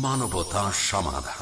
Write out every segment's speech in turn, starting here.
মানবতা সমাধান।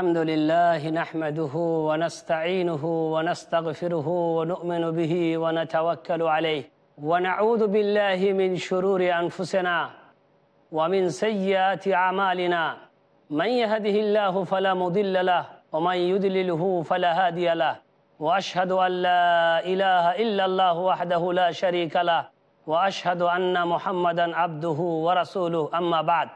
الحمد لله نحمده ونستعينه ونستغفره ونؤمن به ونتوكل عليه ونعوذ بالله من شرور أنفسنا ومن سيئات أعمالنا. من يهده الله فلا مضل له ومن يدلله فلا هادي له. وأشهد أن لا إله إلا الله وحده لا شريك له. وأشهد أن محمدا عبده ورسوله. أما بعد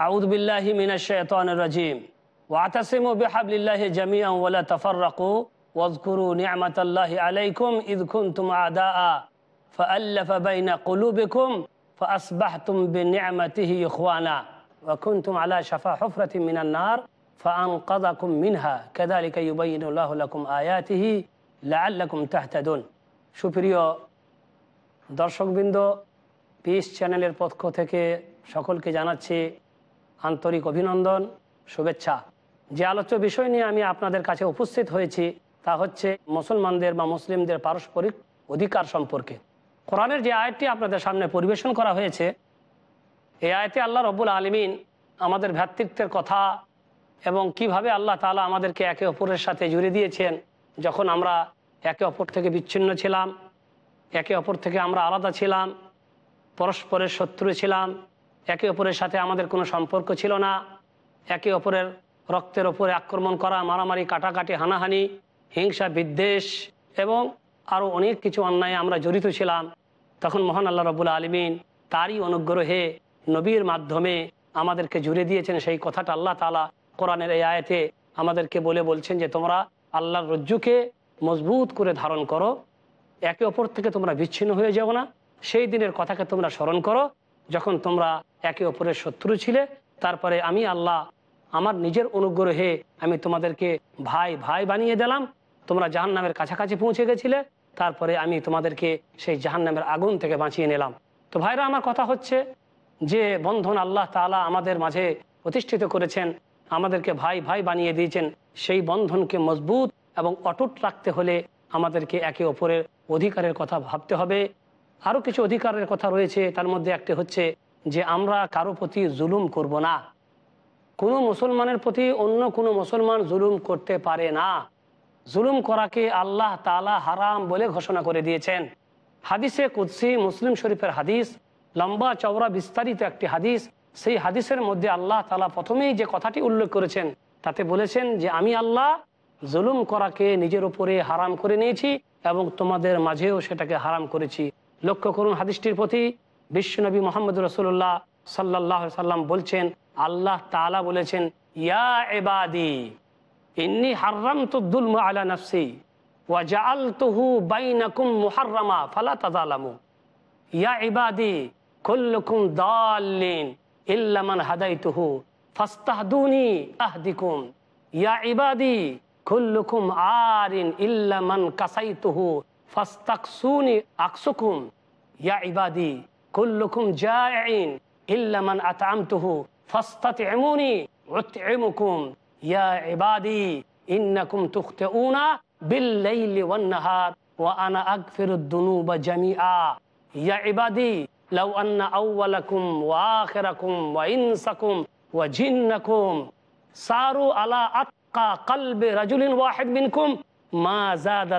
أعوذ بالله من الشيطان الرجيم. واعتصموا بحبل الله جميعا ولا تفرقوا واذكروا نعمة الله عليكم إذ كنتم أعداء فألف بين قلوبكم فأصبحتم بنعمته إخوانا وكنتم على شفا حفرة من النار فأنقذكم منها كذلك يبين الله لكم آياته لعلكم تهتدون সুপ্রিয় দর্শকবৃন্দ পিস চ্যানেলের পক্ষ থেকে সকলকে জানাচ্ছি আন্তরিক অভিনন্দন শুভেচ্ছা যে আলোচ্য বিষয় নিয়ে আমি আপনাদের কাছে উপস্থিত হয়েছি, তা হচ্ছে মুসলমানদের বা মুসলিমদের পারস্পরিক অধিকার সম্পর্কে। কোরআনের যে আয়টি আপনাদের সামনে পরিবেশন করা হয়েছে, এই আয়তে আল্লাহ রব্বুল আলমিন আমাদের ভ্রাতৃত্বের কথা এবং কীভাবে আল্লাহ তালা আমাদেরকে একে অপরের সাথে জুড়ে দিয়েছেন, যখন আমরা একে অপর থেকে বিচ্ছিন্ন ছিলাম, একে অপর থেকে আমরা আলাদা ছিলাম, পরস্পরের শত্রু ছিলাম, একে অপরের সাথে আমাদের কোনো সম্পর্ক ছিল না, একে অপরের রক্তের ওপরে আক্রমণ করা, মারামারি, কাটাকাটি, হানাহানি, হিংসা, বিদ্বেষ এবং আরও অনেক কিছু অন্যায় আমরা জড়িত ছিলাম। তখন মহান আল্লাহ রবুল্লা আলমিন তারই অনুগ্রহে নবীর মাধ্যমে আমাদেরকে জুড়ে দিয়েছেন সেই কথাটা আল্লাহ তালা কোরআনের এই আয়তে আমাদেরকে বলে বলছেন যে, তোমরা আল্লাহর রজ্জুকে মজবুত করে ধারণ করো, একে অপর থেকে তোমরা বিচ্ছিন্ন হয়ে যাও না। সেই দিনের কথাকে তোমরা স্মরণ করো, যখন তোমরা একে অপরের শত্রু ছিলে। তারপরে আমি আল্লাহ আমার নিজের অনুগ্রহে আমি তোমাদেরকে ভাই ভাই বানিয়ে দিলাম। তোমরা জাহান নামের কাছাকাছি পৌঁছে গেছিলে, তারপরে আমি তোমাদেরকে সেই জাহান নামের আগুন থেকে বাঁচিয়ে নিলাম। তো ভাইরা, আমার কথা হচ্ছে যে বন্ধন আল্লাহ তালা আমাদের মাঝে প্রতিষ্ঠিত করেছেন, আমাদেরকে ভাই ভাই বানিয়ে দিয়েছেন। সেই বন্ধনকে মজবুত এবং অটুট রাখতে হলে আমাদেরকে একে অপরের অধিকারের কথা ভাবতে হবে। আরও কিছু অধিকারের কথা রয়েছে, তার মধ্যে একটি হচ্ছে যে আমরা কারও প্রতি জুলুম করব না। কোনো মুসলমানের প্রতি অন্য কোনো মুসলমান জুলুম করতে পারে না। জুলুম করাকে আল্লাহ তালা হারাম বলে ঘোষণা করে দিয়েছেন। হাদিসে কুৎসি মুসলিম শরীফের হাদিস, লম্বা চওড়া বিস্তারিত একটি হাদিস, সেই হাদিসের মধ্যে আল্লাহ তালা প্রথমেই যে কথাটি উল্লেখ করেছেন, তাতে বলেছেন যে, আমি আল্লাহ জুলুম করাকে নিজের উপরে হারাম করে নিয়েছি এবং তোমাদের মাঝেও সেটাকে হারাম করেছি। লক্ষ্য করুন হাদিসটির প্রতি, বিশ্বনবী মোহাম্মদ রসুল্লাহ সাল্লাহ সাল্লাম বলছেন, আল্লাহ তালা বলেছেন, ইয়া এবাদি ইন্নি হার্রাম তো দুলম আলা নফসি, ওয়া জাআল তুহু বাইনাকুম মুহাররামা, ফালা তাজালামু ইয়া ইবাদি, কুল্লুকুম দাল্লিন, ইল্লা মান হাদাইতুহু, ফাস্তাহদুনি আহদিকুম। ইয়া ইবাদি, কুল্লুকুম আরিন, ইল্লা মান কাসাইতুহু, ফাস্তাকসুনি আকসুকুম। ইয়া ইবাদি, কুল্লুকুম জাইন ইল্লা মান আতআমতুহু ফাস্তাতইমুনি উতইমুকুম ইয়া ইবাদি ইন্নাকুম তুখতিউনা বিল-লাইলি ওয়ান-নাহার ওয়া আনা আগফিরুদ দুনুবা জামিআ ইয়া ইবাদি লাউ আন্না আউওয়ালাকুম ওয়া আখিরাকুম ওয়া ইনসাকুম ওয়া জিন্নাকুম সারু আলা আতকা কলবি রাজুলিন ওয়াহিদ মিনকুম মা জাদা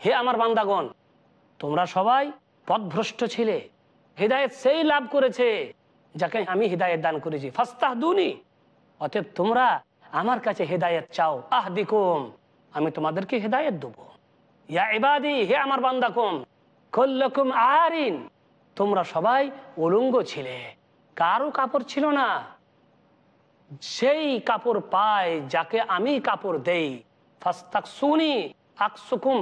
হে আমার বান্দাগণ, তোমরা সবাই পথভ্রষ্ট ছিলে। হৃদায়ত সেই লাভ করেছে, যাকে আমি হৃদায়ত দান করেছি। ফাস্তাহ দুনি অতএব তোমরা আমার কাছে হেদায়ত চাও। আহ দিকুম আমি তোমাদেরকে হেদায়ত দেবো। ইয়া ইবাদি, হে আমার বান্দা কম কল্লকুম আরিন তোমরা সবাই উলঙ্গ ছিলে, কারও কাপড় ছিল না। সেই কাপড় পায় যাকে আমি কাপড় দেই। ফাস্তাক সুনি আকসুকুম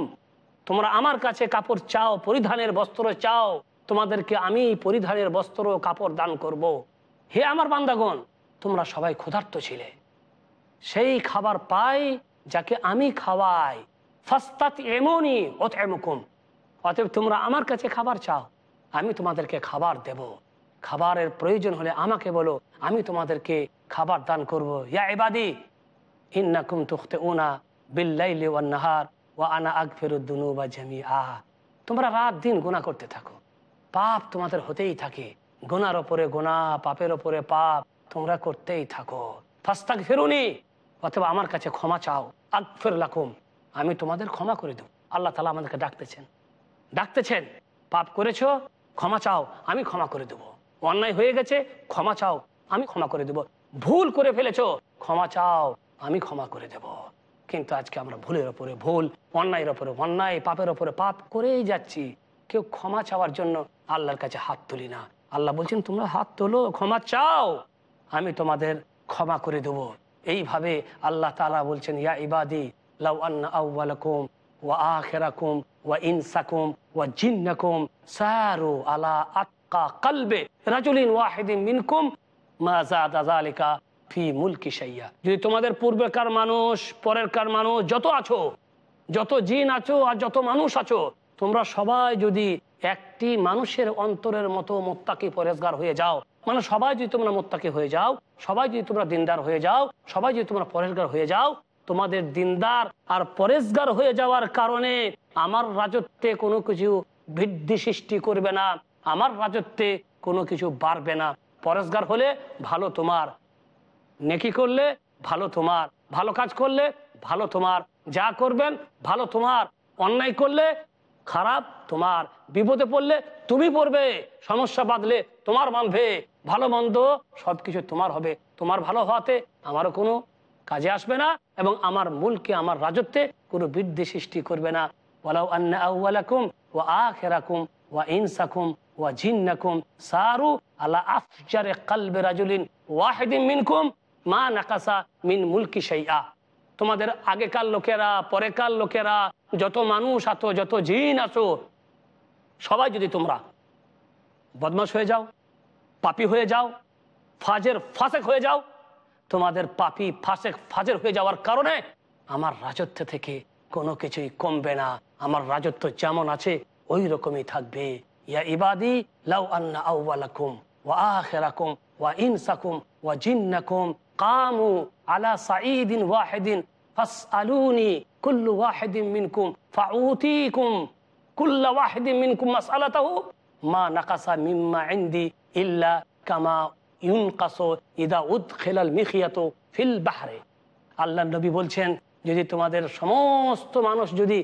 তোমরা আমার কাছে কাপড় চাও, পরিধানের বস্ত্র চাও, তোমাদেরকে আমি পরিধানের বস্ত্র কাপড় দান করব। হে আমার বান্দাগণ, তোমরা সবাই ক্ষুধার্ত ছিলে। সেই খাবার পাই যাকে আমি খাওয়াই। ফাস্তাত এমনই অত এমকুম অতএব তোমরা আমার কাছে খাবার চাও, আমি তোমাদেরকে খাবার দেব। খাবারের প্রয়োজন হলে আমাকে বলো, আমি তোমাদেরকে খাবার দান করব। ইয়া এবাদি ইন্নাকুম তুখতে উনা বিল্লাইলি ওয়ান ওয়া আনা আগফিরুদ্দুনু বা জামি আহ তোমরা রাত দিন গুণা করতে থাকো। পাপ তোমাদের হতেই থাকে। গোনার ওপরে গোনা পাপের ওপরে পাপ তোমরা করতেই থাকো। ফাস্তাক ফেরুনি অথবা আমার কাছে ক্ষমা চাও। আগফের লাকুম, আমি তোমাদের ক্ষমা করে দেব। আল্লাহ তালা আমাদেরকে ডাকতেছেন। ডাকতেছেন, পাপ করেছ, ক্ষমা চাও, আমি ক্ষমা করে দেব। অন্যায় হয়ে গেছে, ক্ষমা চাও, আমি ক্ষমা করে দেব। ভুল করে ফেলেছ, ক্ষমা চাও, আমি ক্ষমা করে দেব। কিন্তু আজকে আমরা ভুলের ওপরে ভুল, অন্যায়ের ওপরে অন্যায়, পাপের ওপরে পাপ করেই যাচ্ছি। কেউ ক্ষমা চাওয়ার জন্য আল্লাহর কাছে হাত তুলি না। আল্লাহ বলছেন, তোমরা হাত তোলো, ক্ষমা চাও। আমি তোমাদের ক্ষমা করে দেব। এইভাবে আল্লাহ তালা বলছেন, ইয়া ইবাদি, লাউ আন্না ওয়া আখেরাকুম ওয়া ইনসাকুম ওয়া জিন্নাকুম সারু আলা আত্কা কালবে রাজুলিন ওয়াহিদিন মিনকুম মা জাদা যালিকা ফি মুলকি শাইয়া। যদি তোমাদের পূর্বেকার মানুষ, পরেরকার মানুষ যত আছো, যত জিন আছো আর যত মানুষ আছো, তোমরা সবাই যদি একটি মানুষের অন্তরের মতো মোত্তাকি পরেজগার হয়ে যাও মানে সবাই যদি তোমরা মোত্তাকি হয়ে যাও, সবাই যদি তোমরা দিনদার হয়ে যাও, সবাই যদি তোমরা পরেজগার হয়ে যাও, তোমাদের দিনদার আর পরেজগার হয়ে যাওয়ার কারণে আমার রাজত্বে কোনো কিছু বৃদ্ধি সৃষ্টি করবে না, আমার রাজত্বে কোনো কিছু বাড়বে না। পরেজগার হলে ভালো তোমার নেকি করলে ভালো তোমার, ভালো কাজ করলে ভালো তোমার, যা করবেন ভালো তোমার, অন্যায় করলে খারাপ তোমার, বিপদে পড়লে তুমি পড়বে, সমস্যা বাঁধলে তোমার বাঁধবে, ভালো মন্দ সবকিছু তোমার হবে, তোমার ভালো হওয়াতে আমারও কোনো কাজে আসবে না এবং আমার মূলকে, আমার রাজত্বে কোনো বৃদ্ধি সৃষ্টি করবে না। ওয়ালাউ আন্না ওয়া আখিরাকুম ওয়া ইনসাকুম ওয়া জিন্নাকুম সারু আলা আফজারে কালবে রাজুলিন ওয়াহিদিন মিনকুম মা নাকাসা মিন মুলকি শাইআ। তোমাদের আগেকার লোকেরা, পরেকার লোকেরা, যত মানুষ আছো, যত জিন আছো, সবাই যদি তোমরা বদমাস হয়ে যাও, পাপি হয়ে যাও, ফাজের ফাসেক হয়ে যাও, তোমাদের পাপি, ফাসেক, ফাজের হয়ে যাওয়ার কারণে আমার রাজত্ব থেকে কোনো কিছুই কমবে না। আমার রাজত্ব যেমন আছে, ওই রকমই থাকবে। ইয়া ইবাদি, লাউ আন্না আউওয়ালাকুম, ওয়া আখিরাকুম, ওয়া ইনসাকুম, ওয়া জিন্নাকুম কামু আলা সাঈদিন ওয়াহিদিন ফাসআলুনি কুল্লু ওয়াহিদিন মিনকুম ফাউতিকুম কুল্লা ওয়াহিদিন মিনকুম মাসআলাতাহু মা নাকাসা মিম্মা ইনদি ইল্লা কামা ইউনকাসু ইদা উদখিলাল মিখিয়াতু ফিল বাহরে। আল্লাহ নবী বলছেন, যদি তোমাদের সমস্ত মানুষ যদি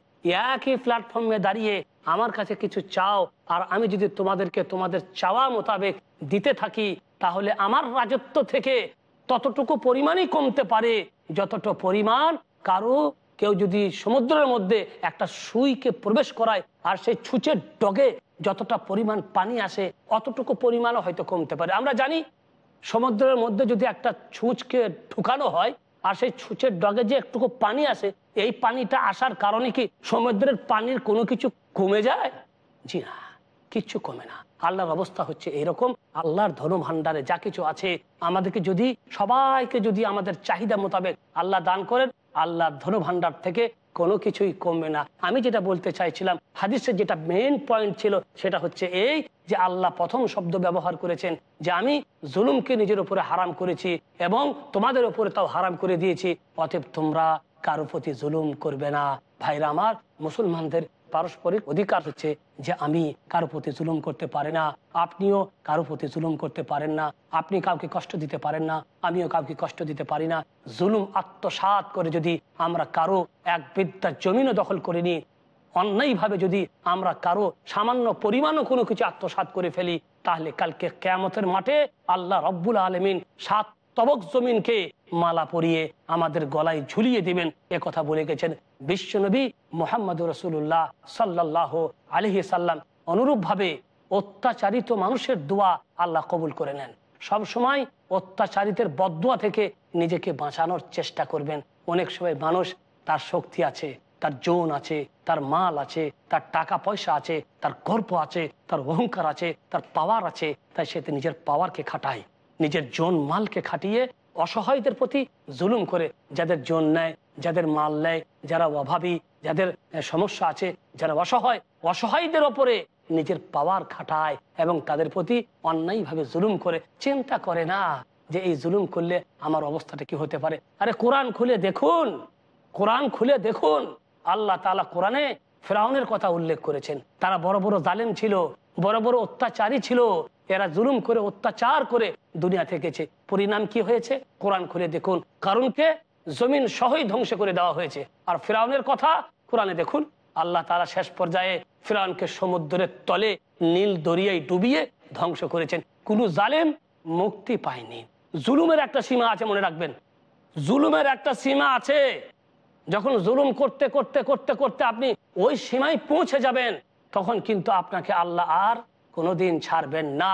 একই প্ল্যাটফর্মে দাঁড়িয়ে আমার কাছে কিছু চাও, আর আমি যদি তোমাদেরকে তোমাদের চাওয়া মোতাবেক দিতে থাকি, তাহলে আমার রাজত্ব থেকে ততটুকু পরিমাণই কমতে পারে। যতটুকু পরিমাণ কারও কেউ যদি সমুদ্রের মধ্যে একটা সুইকে প্রবেশ করায় আর সেই ছুঁচের ডগে যতটা পরিমাণ পানি আসে, অতটুকু পরিমাণও হয়তো কমতে পারে। আমরা জানি সমুদ্রের মধ্যে যদি একটা ছুঁচকে ঢুকানো হয় আর সেই ছুঁচের ডগে যে একটুকু পানি আসে, এই পানিটা আসার কারণে কি সমুদ্রের পানির কোনো কিছু কমে যায়? জি না কিচ্ছু কমে না। আল্লাহর অবস্থা হচ্ছে এরকম। আল্লাহর ধন ভান্ডারে যা কিছু আছে, আমাদেরকে যদি, সবাইকে যদি আমাদের চাহিদা মোতাবেক আল্লাহ দান করেন, আল্লাহর ধন ভান্ডার থেকে কোনো কিছুই কমবে না। আমি যেটা বলতে চাইছিলাম হাদিসের যেটা মেন পয়েন্ট ছিল সেটা হচ্ছে এই যে আল্লাহ প্রথম শব্দ ব্যবহার করেছেন যে আমি জুলুমকে নিজের উপরে হারাম করেছি এবং তোমাদের উপরে তাও হারাম করে দিয়েছি, অতএব তোমরা কারও প্রতি জুলুম করবে না। ভাইরা আমার, মুসলমানদের পারস্পরিক অধিকার হচ্ছে যে আমি কারও প্রতি জুলুম করতে পারি না, আপনিও কারও প্রতি জুলুম করতে পারেন না, আপনি কাউকে কষ্ট দিতে পারেন না, আমিও কাউকে কষ্ট দিতে পারি না। জুলুম আত্মসাত করে যদি আমরা কারও এক বিদ্যার জমিনও দখল করে নিই অন্যায়ভাবে যদি আমরা কারও সামান্য পরিমাণও কোনো কিছু আত্মসাত করে ফেলি, তাহলে কালকে কেয়ামতের মাঠে আল্লাহ রব্বুল আলমিন সাত তবক জমিনকে মালা পরিয়ে আমাদের গলায় ঝুলিয়ে দিবেন। কথা বলে গেছেন বিশ্বনবী মোহাম্মদ রসুল্লাহ সাল্লাহ আলহি সাল্লাম অনুরূপভাবে অত্যাচারিত মানুষের দোয়া আল্লাহ কবুল করে নেন। সব সময় অত্যাচারিতের বদুয়া থেকে নিজেকে বাঁচানোর চেষ্টা করবেন। অনেক সময় মানুষ তার শক্তি আছে, তার জোন আছে, তার মাল আছে, তার টাকা পয়সা আছে, তার গর্ব আছে, তার অহংকার আছে, তার পাওয়ার আছে, তাই সে নিজের পাওয়ারকে খাটায়, নিজের জোন মালকে খাটিয়ে অসহায়দের প্রতি জুলুম করে, যাদের জন নেয়, যাদের মাল নেয়, যারা অভাবী, যাদের সমস্যা আছে, যারা অসহায়, অসহায়দের ওপরে নিজের পাওয়ার খাটায় এবং তাদের প্রতি অন্যায়ভাবে জুলুম করে। চিন্তা করে না যে এই জুলুম করলে আমার অবস্থাটা কি হতে পারে। আরে কোরআন খুলে দেখুন, কোরআন খুলে দেখুন। আল্লাহ তালা কোরআনে ফেরাউনের কথা উল্লেখ করেছেন। তারা বড় বড় জালেম ছিল, বড় বড় অত্যাচারী ছিল এরা জুলুম করে, অত্যাচার করে দুনিয়া থেকেছে। পরিণাম কি হয়েছে? কোরআন খুলে দেখুন। কারণকে জমিন সহই ধ্বংস করে দেওয়া হয়েছে। আর ফেরাউনের কথা কোরআনে দেখুন। আল্লাহ তারা শেষ পর্যায়ে ফেরাউনকে সমুদ্রের তলে নীল দরিয়ায় ডুবিয়ে ধ্বংস করেছেন। কোন জালেম মুক্তি পায়নি। জুলুমের একটা সীমা আছে, মনে রাখবেন। জুলুমের একটা সীমা আছে। যখন জুলুম করতে করতে করতে করতে আপনি ওই সীমায় পৌঁছে যাবেন, তখন কিন্তু আপনাকে আল্লাহ আর কোনোদিন ছাড়বেন না।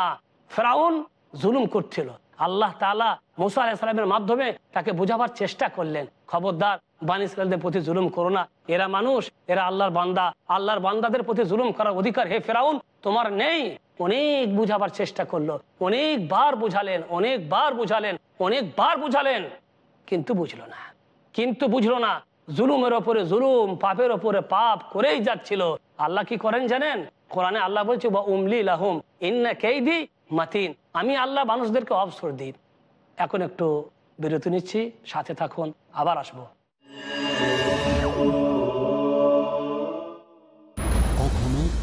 ফেরাউন জুলুম করছিল। আল্লাহ তালা মুসা আলাহিসাল্লামের মাধ্যমে তাকে বোঝাবার চেষ্টা করলেন। খবরদার, বান ইসরায়েলদের প্রতি জুলুম করো না। এরা মানুষ, এরা আল্লাহর বান্দা। আল্লাহর বান্দাদের প্রতি জুলুম করার অধিকার হে ফেরাউন, তোমার নেই। অনেক বুঝাবার চেষ্টা করল, অনেকবার বুঝালেন অনেকবার বুঝালেন অনেকবার বুঝালেন, কিন্তু বুঝলো না। কিন্তু বুঝলো না, জুলুমের ওপরে জুলুম, পাপের ওপরে পাপ করেই যাচ্ছিল। আল্লাহ কি করেন জানেন? কোরআনে আল্লাহ বলছে বা উমলি লাহুম, ইন্না কেইদি মাতিন। আমি আল্লাহ মানুষদেরকে অবসর দিই। এখন একটু বিরতি নিচ্ছি, সাথে থাকুন, আবার আসব।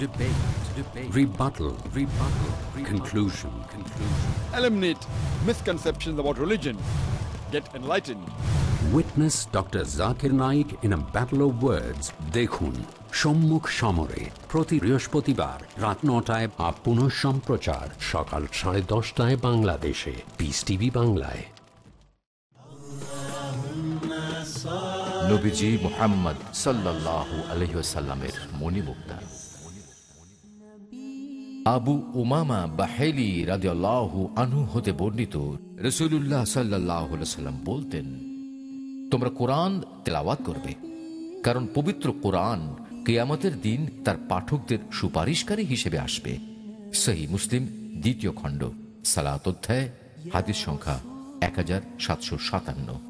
Debate. Debate. Rebuttal. Rebuttal. rebuttal Conclusion. Conclusion. eliminate misconceptions about religion. Get enlightened. Witness Dr. Zakir Naik in a battle of words. দেখুন সম্মুখ সমরে প্রতি বৃহস্পতিবার রাত নটায় বা পুনঃ সম্প্রচার সকাল সাড়ে দশটায় বাংলাদেশে পিস টিভি বাংলায় নবীজি মোহাম্মদ সাল্লাল্লাহু আলহিসাল্লামের মণিমুক্তা আবু উমামা বাহেলি রাদিয়াল্লাহু আনহু হতে বর্ণিত রসুল্লাহ সাল্লাহ সাল্লাম বলতেন, তোমরা কোরআন তেলাওয়াত করবে, কারণ পবিত্র কোরআন কেয়ামতের দিন তার পাঠকদের সুপারিশকারী হিসেবে আসবে। সহি মুসলিম, দ্বিতীয় খণ্ড, সালাত অধ্যায়, হাদিস সংখ্যা এক হাজার সাতশো সাতান্ন।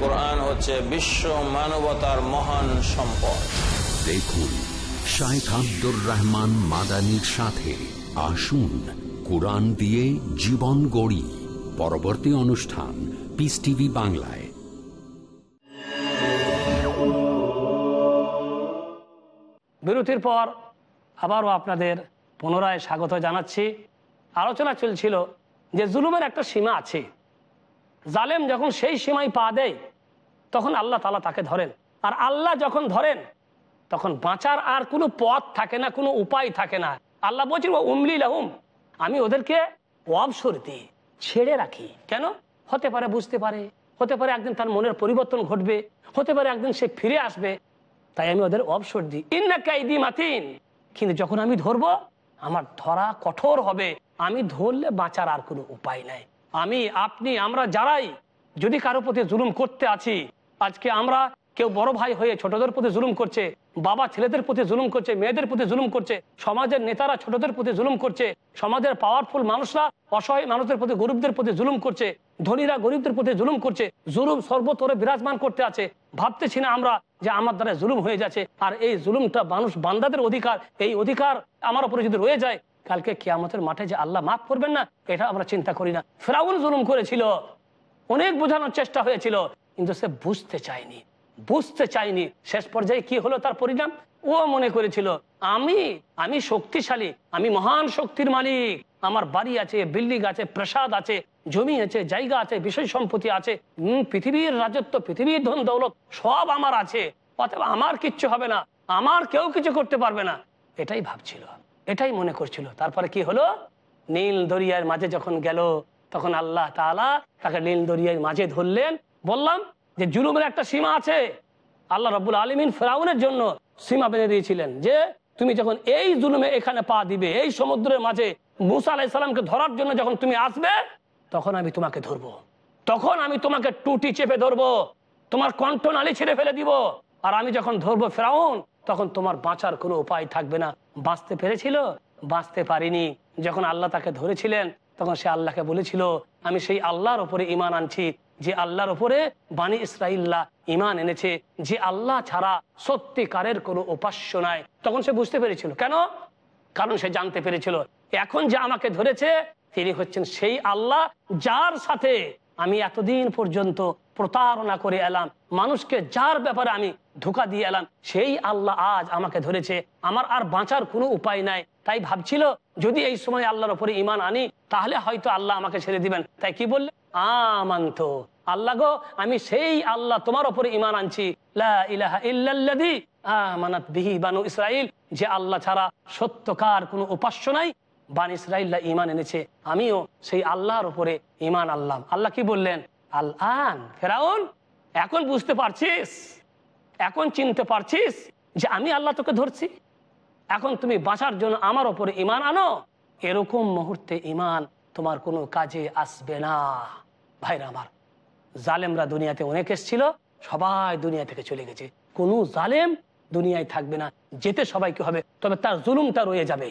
কোরআন হচ্ছে বিশ্ব মানবতার মহান সম্পদ। দেখুন শাইখ আব্দুর রহমান মাদানির সাথে আসুন কোরআন দিয়ে জীবন গড়ি। পরবর্তী অনুষ্ঠান পিস টিভি বাংলায়। বিরতির পর আবারও আপনাদের পুনরায় স্বাগত জানাচ্ছি। আলোচনা চলছিল যে জুলুমের একটা সীমা আছে। জালেম যখন সেই সীমায় পা দেয়, তখন আল্লাহ তালা তাকে ধরেন। আর আল্লাহ যখন ধরেন, তখন বাঁচার আর কোনো পথ থাকে না, কোনো উপায় থাকে না। আল্লাহ বলছেন, ও উমলি লাহুম, আমি ওদেরকে অবসর দিই ছেড়ে রাখি। কেন? হতে পারে বুঝতে পারে, হতে পারে একদিন তার মনের পরিবর্তন ঘটবে, হতে পারে একদিন সে ফিরে আসবে। তাই আমি ওদের অবসর দিই। ইন্না কাইদি মাতিন, কিন্তু যখন আমি ধরবো, আমার ধরা কঠোর হবে। আমি ধরলে বাঁচার আর কোনো উপায় নাই। আমি, আপনি, আমরা যারাই যদি কারও প্রতি জুলুম করতে আছি, আজকে আমরা কেউ বড় ভাই হয়ে ছোটদের প্রতি জুলুম করছে, বাবা ছেলেদের প্রতি জুলুম করছে, মেয়েদের প্রতি জুলুম করছে, সমাজের নেতারা ছোটদের প্রতি জুলুম করছে, সমাজের পাওয়ারফুল মানুষরা অসহায় মানুষদের প্রতি, গরিবদের প্রতি জুলুম করছে, ধনীরা গরিবদের প্রতি জুলুম করছে, জুলুম সর্বতরে বিরাজমান করতে আছে। ভাবতেছি না আমরা যে আমার দ্বারা জুলুম হয়ে যাচ্ছে, আর এই জুলুমটা মানুষ, বান্দাদের অধিকার, এই অধিকার আমার উপরে যদি রয়ে যায় কালকে কিয়ামতের মাঠে যে আল্লাহ মাফ করবেন না, এটা আমরা চিন্তা করি না। ফেরাউন জুলুম করেছিল, অনেক বোঝানোর চেষ্টা হয়েছিল, কিন্তু সে বুঝতে চায়নি বুঝতে চায়নি। শেষ পর্যায়ে কি হলো তার পরিণাম? ও মনে করেছিল, আমি আমি শক্তিশালী, আমি মহান শক্তির মালিক। আমার বাড়ি আছে, বিল্ডিং আছে, প্রাসাদ আছে, জমি আছে, জায়গা আছে বিষয় সম্পত্তি আছে। পৃথিবীর রাজত্ব, পৃথিবীর ধন দৌলত সব আমার আছে। অথবা আমার কিচ্ছু হবে না, আমার কেউ কিছু করতে পারবে না। এটাই ভাবছিল। এটাই মনে করছিল। তারপরে কি হলো? নীল দরিয়ার মাঝে যখন গেল, তখন আল্লাহ তাআলা তাকে নীল দরিয়ার মাঝে ধরলেন। বললাম যে, জুলুমের একটা সীমা আছে। আল্লাহ রব্বুল আলমিন ফেরাউনের জন্য সীমা বেঁধে দিয়েছিলেন যে, তুমি যখন এই জুলুমে এখানে পা দিবে, এই সমুদ্রের মাঝে মুসা আলাইসাল্লামকে ধরার জন্য যখন তুমি আসবে, তখন আমি তোমাকে ধরবো। তখন আমি তোমাকে টুটি চেপে ধরবো। তোমার কণ্ঠনালী ছেড়ে ফেলে দিব। আর আমি যখন ধরবো ফেরাউন তখন তোমার বাঁচার কোনো উপায় থাকবে না। বাঁচতে পেরেছিল? বাঁচতে পারিনি। যখন আল্লাহ তাকে ধরেছিলেন, তখন সে আল্লাহকে বলেছিল, আমি সেই আল্লাহর উপরে ইমান আনছি, যে আল্লাহর উপরে বাণী ইসরাইল্লাহ ইমান এনেছে, যে আল্লাহ ছাড়া সত্যিকারের কোনো উপাস্য নাই। তখন সে বুঝতে পেরেছিল। কেন? কারণ সে জানতে পেরেছিল, এখন যে আমাকে ধরেছে, তিনি হচ্ছেন সেই আল্লাহ যার সাথে আমি এতদিন পর্যন্ত প্রতারণা করে এলাম। মানুষকে যার ব্যাপারে আমি ধোকা দিয়ে এলাম, সেই আল্লাহ আজ আমাকে ধরেছে। আমার আর বাঁচার কোনো উপায় নাই। তাই ভাবছিল, যদি এই সময় আল্লাহর উপরে ইমান আনি, তাহলে হয়তো আল্লাহ আমাকে ছেড়ে দিবেন। তাই কি বললে? আমান্ত। আল্লাহ গো, আমি সেই আল্লাহ তোমার উপরে ইমান আনছি। বানু ইসরাইল যে আল্লাহ ছাড়া সত্যকার কোনো উপাস্য নাই। বান ইসরাইল্লা ইমান এনেছে। আমিও সেই আল্লাহর উপরে ইমান আল্লাহ আল্লাহ কি বললেন? আল আন ফেরাউন, এখন বুঝতে পারছিস, এখন চিনতে পারছিস যে আমি আল্লাহ তোকে ধরছি। এখন তুমি বাঁচার জন্য আমার ওপরে ইমান আনো। এরকম মুহূর্তে ইমান তোমার কোনো কাজে আসবে না। ভাইরা আমার, জালেমরা দুনিয়াতে অনেক এসছিল, সবাই দুনিয়া থেকে চলে গেছে। কোনো জালেম দুনিয়ায় থাকবে না, যেতে সবাইকে হবে, তবে তার জুলুমটা রয়ে যাবে।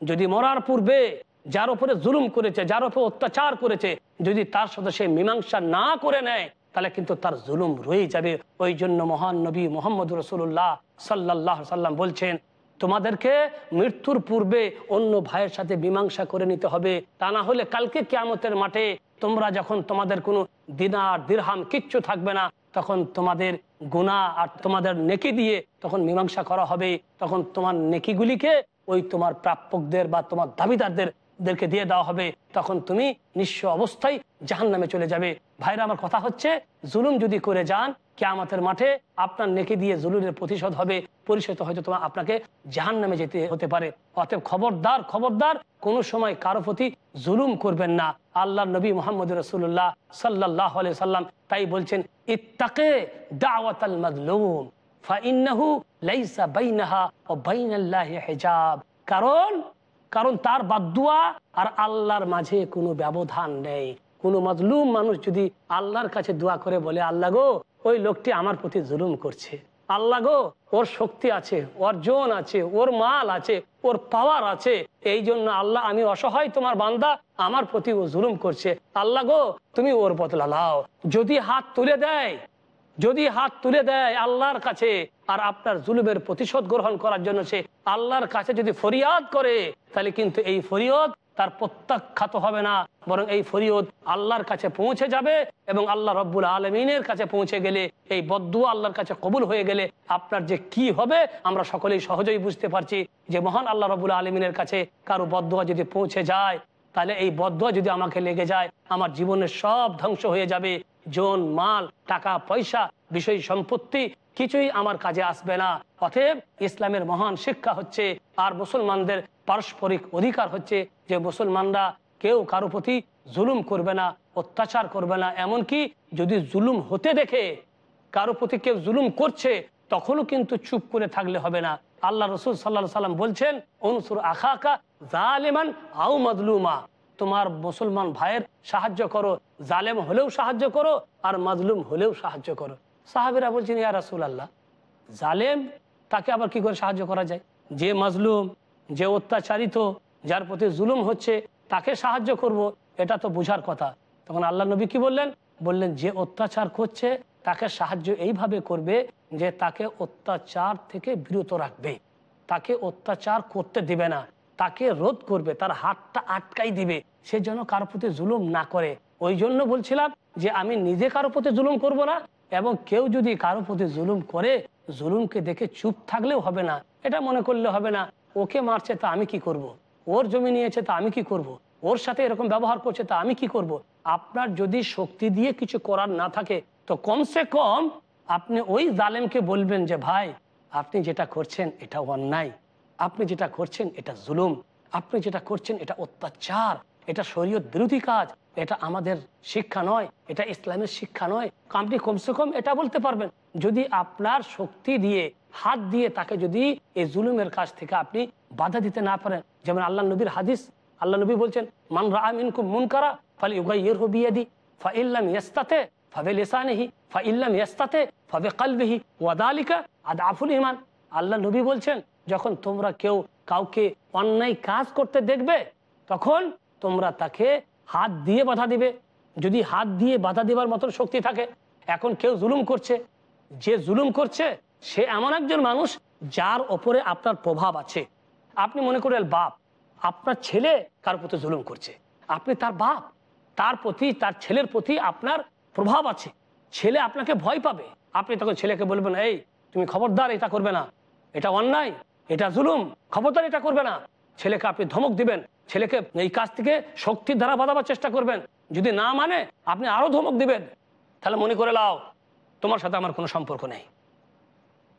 যদি মরার পূর্বে যার উপরে জুলুম করেছে, যার উপরে অত্যাচার করেছে, যদি তার সাথে সে মীমাংসা না করে নেয়, তাহলে কিন্তু তার জুলুম রয়ে যাবে। ওই জন্য মহান নবী মোহাম্মদ রসুল্লাহ সাল্লাহ সাল্লাম বলছেন, তোমাদেরকে মৃত্যুর পূর্বে অন্য ভাইয়ের সাথে মীমাংসা করে নিতে হবে। তা না হলে কালকে কেয়ামতের মাঠে তোমরা যখন তোমাদের কোনো দিনার, দিরহাম কিচ্ছু থাকবে না, তখন তোমাদের গুণা আর তোমাদের নেকি দিয়ে তখন মীমাংসা করা হবে। তখন তোমার নেকিগুলিকে ওই তোমার প্রাপকদের বা তোমার দাবিদারদের দেরকে দিয়ে দেওয়া হবে, তখন তুমি নিঃস্ব অবস্থায় জাহান নামে চলে যাবে। ভাইরা, আমার কথা হচ্ছে, জুলুম যদি করে যান, কেয়ামতের মাঠে আপনার নেকি দিয়ে জুলুমের প্রতিশোধ হবে পরিশোধ হয়তো তোমার আপনাকে জাহান নামে যেতে হতে পারে। অতএব খবরদার খবরদার, কোন সময় কারও প্রতি জুলুম করবেন না। আল্লাহ নবী মোহাম্মদ রসুল্লাহ সাল্লাহ সাল্লাম তাই বলছেন, ইত্তাকে দাওয়াতাল মাজলুম, ফাইন্নাহু লাইসা বাইনাহা ও বাইনাল্লাহি হিজাব। কারণ কারণ তার বাদুয়া আর আল্লাহর মাঝে কোনো ব্যবধান নেই। কোনো মজলুম মানুষ যদি আল্লাহর কাছে দোয়া করে বলে, আল্লাহ গো, ওই লোকটি আমার প্রতি জুলুম করছে। আল্লাহ গো, ওর শক্তি আছে, ওর জন আছে, ওর মাল আছে, ওর পাওয়ার আছে। এই জন্য আল্লাহ, আমি অসহায় তোমার বান্দা, আমার প্রতি ও জুলুম করছে। আল্লাহ গো, তুমি ওর বদলা লাও যদি হাত তুলে দেয় যদি হাত তুলে দেয় আল্লাহর কাছে, আর আপনার জুলুমের প্রতিশোধ গ্রহণ করার জন্য সে আল্লাহর কাছে যদি ফরিয়াদ করে, তাহলে কিন্তু এই ফরিয়দ তার প্রত্যাখ্যাত হবে না। বরং এই ফরিয়দ আল্লাহর কাছে পৌঁছে যাবে এবং আল্লাহ রব্বুল আলমিনের কাছে পৌঁছে গেলে, এই বদুয়া আল্লাহর কাছে কবুল হয়ে গেলে আপনার যে কি হবে, আমরা সকলেই সহজেই বুঝতে পারছি যে মহান আল্লাহ রব্বুল আলমিনের কাছে কারও বদুয়া যদি পৌঁছে যায়, তাহলে এই বদুয়া যদি আমাকে লেগে যায়, আমার জীবনের সব ধ্বংস হয়ে যাবে। জন, মাল, টাকা, পয়সা, বিষয় সম্পত্তি কিছুই আমার কাজে আসবে না। অতএব ইসলামের মহান শিক্ষা হচ্ছে আর মুসলমানদের পারস্পরিক অধিকার হচ্ছে যে মুসলমানরা কেউ কারও প্রতি জুলুম করবে না, অত্যাচার করবে না। এমনকি যদি জুলুম হতে দেখে, কারও প্রতি কেউ জুলুম করছে, তখনও কিন্তু চুপ করে থাকলে হবে না। আল্লাহ রসুল সাল্লাহ সাল্লাম বলছেন অনুসুর আখাকা জালেমান আউ মজলুমা তোমার মুসলমান ভাইয়ের সাহায্য করো, জালেম হলেও সাহায্য করো আর মাজলুম হলেও সাহায্য করো। সাহাবিরা বলছেন, ইয়া রাসুল আল্লাহ জালেম, তাকে আবার কি করে সাহায্য করা যায়? যে মাজলুম, যে অত্যাচারিত, যার প্রতি জুলুম হচ্ছে, তাকে সাহায্য করব, এটা তো বুঝার কথা। তখন আল্লাহ নবী কি বললেন? বললেন, যে অত্যাচার করছে, তাকে সাহায্য এইভাবে করবে যে তাকে অত্যাচার থেকে বিরত রাখবে। তাকে অত্যাচার করতে দিবে না। তাকে রোধ করবে, তার হাতটা আটকাই দিবে, সে যেন কারও প্রতি জুলুম না করে ওই জন্য বলছিলাম যে আমি নিজে কারও প্রতি জুলুম করব না, এবং কেউ যদি কারও প্রতি জুলুম করে, জুলুমকে দেখে চুপ থাকলেও হবে না এটা মনে করলে হবে না, ওকে মারছে তা আমি কি করব। ওর জমি নিয়েছে তা আমি কি করব। ওর সাথে এরকম ব্যবহার করছে তা আমি কি করব। আপনার যদি শক্তি দিয়ে কিছু করার না থাকে, তো কমসে কম আপনি ওই জালেমকে বলবেন যে, ভাই, আপনি যেটা করছেন, এটা অন্যায় আপনি যেটা করছেন, এটা জুলুম। আপনি যেটা করছেন, এটা অত্যাচার। এটা শরীয়ত বিরোধী কাজ। এটা আমাদের শিক্ষা নয়, এটা ইসলামের শিক্ষা নয়। আপনি কমসে কম এটা বলতে পারবেন। যদি আপনার শক্তি দিয়ে, হাত দিয়ে তাকে যদি এই জুলুমের কাছ থেকে আপনি বাধা দিতে না পারেন, যেমন আল্লাহ নবীর হাদিস, আল্লাহ নবী বলছেন, মান রামিনকুম মুন করা ফালি উগাইয়ের হবিয়াদি ফা ইল্লাম ইয়াস্তাতে, ফাবে লেসানেহি ফা ইল্লাম ইয়াস্তাতে ওয়াদালিকা আদ আফুল ইমান আল্লাহ নবী বলছেন যখন তোমরা কেউ কাউকে অন্যায় কাজ করতে দেখবে, তখন তোমরা তাকে হাত দিয়ে বাধা দিবে। যদি হাত দিয়ে বাধা দেবার মতন শক্তি থাকে, এখন কেউ জুলুম করছে, যে জুলুম করছে, সে এমন একজন মানুষ যার ওপরে আপনার প্রভাব আছে। আপনি মনে করেন, বাপ, আপনার ছেলে কার প্রতি জুলুম করছে। আপনি তার বাপ, তার প্রতি, তার ছেলের প্রতি আপনার প্রভাব আছে। ছেলে আপনাকে ভয় পাবে। আপনি তখন ছেলেকে বলবেন, এই, তুমি খবরদার, এটা করবে না। এটা অন্যায়। এটা জুলুম। খবরদার এটা করবে না। ছেলেকে আপনি ধমক দিবেন। ছেলেকে এই কাজ থেকে শক্তির দ্বারা বাঁধাবার চেষ্টা করবেন। যদি না মানে আপনি আরও ধমক দিবেন। তাহলে মনে করে লাও, তোমার সাথে আমার কোনো সম্পর্ক নেই।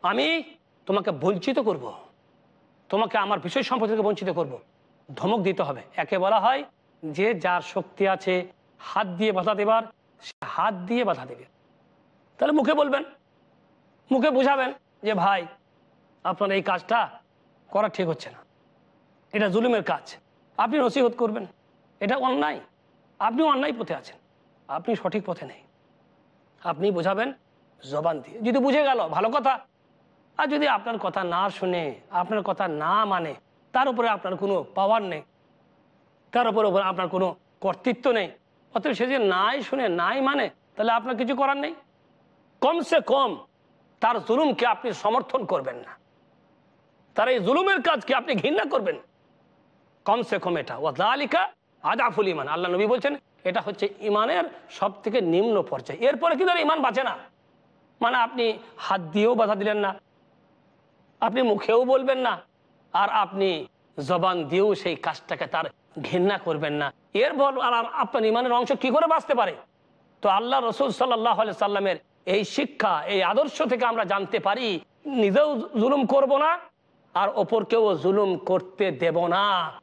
আমি তোমাকে বঞ্চিত করব। তোমাকে আমার বিষয় সম্পদ থেকে বঞ্চিত করব। ধমক দিতে হবে। একে বলা হয় যে যার শক্তি আছে, হাত দিয়ে বাধা দেবার, সে হাত দিয়ে বাধা দেবে। তাহলে মুখে বলবেন। মুখে বুঝাবেন যে, ভাই, আপনার এই কাজটা করা ঠিক হচ্ছে না। এটা জুলুমের কাজ। আপনি নসিহত করবেন। এটা অন্যায়। আপনি অন্যায় পথে আছেন। আপনি সঠিক পথে নেই। আপনি বোঝাবেন জবান দিয়ে। যদি বুঝে গেল, ভালো কথা। আর যদি আপনার কথা না শুনে, আপনার কথা না মানে তার উপরে আপনার কোনো পাওয়ার নেই। তার উপরে উপরে আপনার কোনো কর্তৃত্ব নেই। অতএব সে যে নাই শুনে, নাই মানে তাহলে আপনার কিছু করার নেই। কমসে কম তার জুলুমকে আপনি সমর্থন করবেন না। তার এই জুলুমের কাজকে আপনি ঘৃণা করবেন। কমসে কম এটা। ও দালিকা আদাফুল ইমান আল্লাহ নবী বলছেন, এটা হচ্ছে ইমানের সব থেকে নিম্ন পর্যায়ে। এরপরে কিন্তু ইমান বাঁচে না। মানে আপনি হাত দিয়েও বাধা দিলেন না। আপনি মুখেও বলবেন না। আর আপনি জবান দিয়েও সেই কাজটাকে তার ঘৃণা করবেন না। এর বল আর আপনার ইমানের অংশ কি করে বাঁচতে পারে? তো আল্লাহ রসুল সাল্লাহ সাল্লামের এই শিক্ষা, এই আদর্শ থেকে আমরা জানতে পারি, নিজেও জুলুম করব না আর অপরকেও জুলুম করতে দেব না।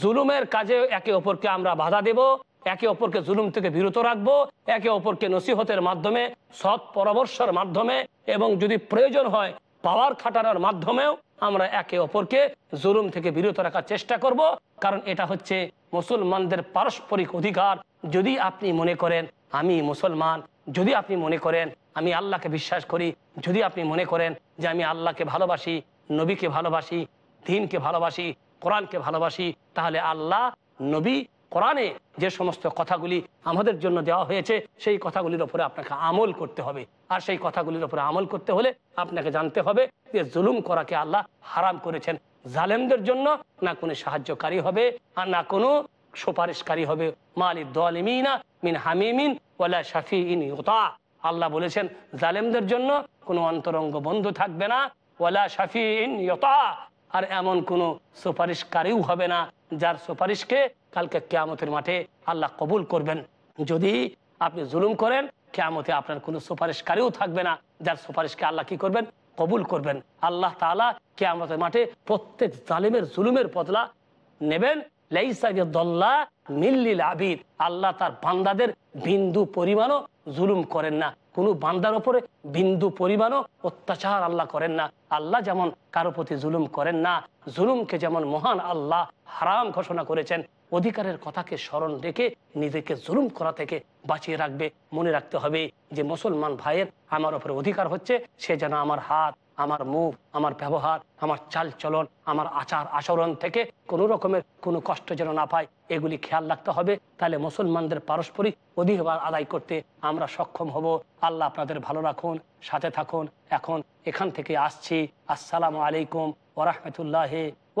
জুলুমের কাজে একে অপরকে আমরা বাধা দেব, একে অপরকে জুলুম থেকে বিরত রাখব, একে অপরকে নসিহতের মাধ্যমে, সৎ পরামর্শের মাধ্যমে এবং যদি প্রয়োজন হয়, পাওয়ার খাটানোর মাধ্যমেও আমরা একে অপরকে জুলুম থেকে বিরত রাখার চেষ্টা করব। কারণ এটা হচ্ছে মুসলমানদের পারস্পরিক অধিকার। যদি আপনি মনে করেন, আমি মুসলমান। যদি আপনি মনে করেন, আমি আল্লাহকে বিশ্বাস করি। যদি আপনি মনে করেন যে, আমি আল্লাহকে ভালোবাসি। নবীকে ভালোবাসি, দিনকে ভালোবাসি, কোরআনকে ভালোবাসি, তাহলে আল্লাহ, নবী, কোরআনে যে সমস্ত কথাগুলি আমাদের জন্য দেওয়া হয়েছে, সেই কথাগুলির উপরে আপনাকে আমল করতে হবে। আর সেই কথাগুলির উপরে আমল করতে হলে আপনাকে জানতে হবে যে জুলুম করাকে আল্লাহ হারাম করেছেন। জালেমদের জন্য না কোনো সাহায্যকারী হবে, আর না কোনো সুপারিশকারী হবে। মালিক দলিমিনা মিন হামিমিন ওয়ালা শাফি ইন আল্লাহ বলেছেন, জালেমদের জন্য কোনো অন্তরঙ্গ বন্ধু থাকবে না ওয়ালা শাফি ইন আর এমন কোনো সুপারিশকারীও হবে না, যার সুপারিশকে কালকে কেয়ামতের মাঠে আল্লাহ কবুল করবেন। যদি আপনি জুলুম করেন, কেয়ামতে আপনার কোনো সুপারিশকারীও থাকবে না, যার সুপারিশকে আল্লাহ কি করবেন? কবুল করবেন। আল্লাহ তাআলা কেয়ামতের মাঠে প্রত্যেক জালিমের জুলুমের বদলা নেবেন। আবিদ। আল্লাহ তার বান্দাদের বিন্দু পরিমাণও জুলুম করেন না। কোন বান্দার ওপরে বিন্দু পরিমাণও অত্যাচার আল্লাহ করেন না। আল্লাহ যেমন কারও প্রতি জুলুম করেন না, জুলুমকে যেমন মহান আল্লাহ হারাম ঘোষণা করেছেন, অধিকারের কথাকে স্মরণ রেখে নিজেকে জুলুম করা থেকে বাঁচিয়ে রাখবে। মনে রাখতে হবে যে মুসলমান ভাইয়ের আমার ওপরে অধিকার হচ্ছে, সে যেন আমার হাত আমার মুখ, আমার ব্যবহার, আমার চাল চলন আমার আচার আচরণ থেকে কোনো রকমের কোনো কষ্ট যেন না পায়, এগুলি খেয়াল রাখতে হবে। তাহলে মুসলমানদের পারস্পরিক অধিকার আদায় করতে আমরা সক্ষম হব। আল্লাহ আপনাদের ভালো রাখুন, সাথে থাকুন। এখন এখান থেকে আসছি। আসসালামু আলাইকুম ওরহমতুল্লাহ ও